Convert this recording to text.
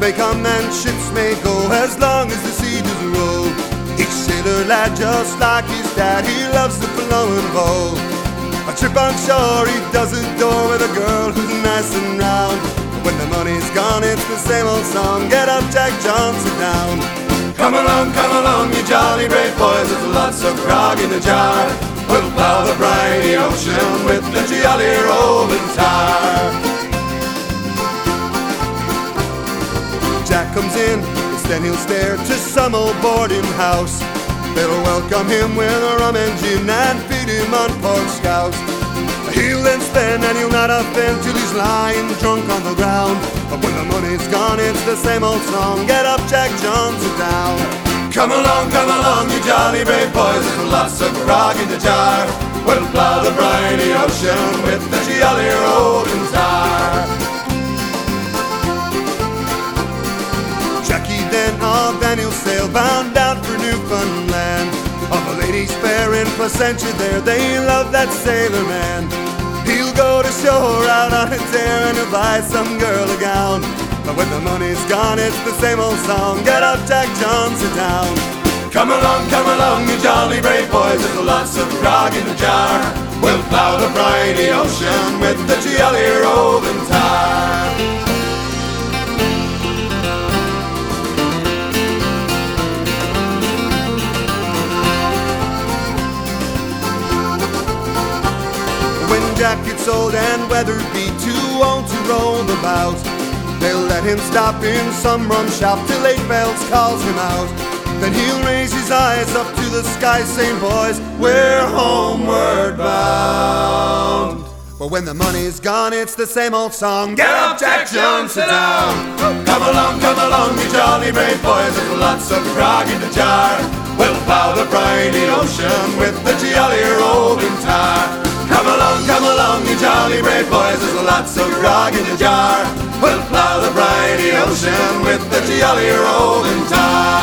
may come and ships may go as long as the sea does roll. Each sailor lad, just like his dad, he loves the flowing bowl. A trip on shore, he does adore with a girl who's nice and round. When the money's gone, it's the same old song. Get up, Jack Johnson down. Come along, come along, you jolly brave boys. There's lots of grog in the jar. We'll plow the briny ocean with the jolly rolling tar. Comes in, then he'll stare to some old boarding house. They'll welcome him with a rum and gin and feed him on pork scouse. He'll then spend and he'll not offend till he's lying drunk on the ground. But when the money's gone, it's the same old song. Get up, Jack Johnson down. Come along, come along, you jolly brave boys. There's lots of grog in the jar. We'll plow the briny ocean with the jolly rolling bound out for Newfoundland. Of a lady's fair in Placentia there, they love that sailor man. He'll go to shore out on a tear and he'll buy some girl a gown. But when the money's gone, it's the same old song. Get up, Jack Johnson down. Come along, come along, you jolly brave boys. There's lots of grog in the jar. We'll plow the briny ocean with the jolly rolling tar. When Jack gets old and weather be too old to roam about. they'll let him stop in some rum shop till eight bells calls him out. Then he'll raise his eyes up to the sky, saying, Boys, we're homeward bound. But when the money's gone, it's the same old song. Get up, Jack Jones, sit down. Come along, come along, you jolly brave boys. There's lots of grog in the jar. We'll plow the briny ocean with the jolly Jolly brave boys, there's lots of grog in the jar. We'll plow the briny ocean with the jolly rolling tar.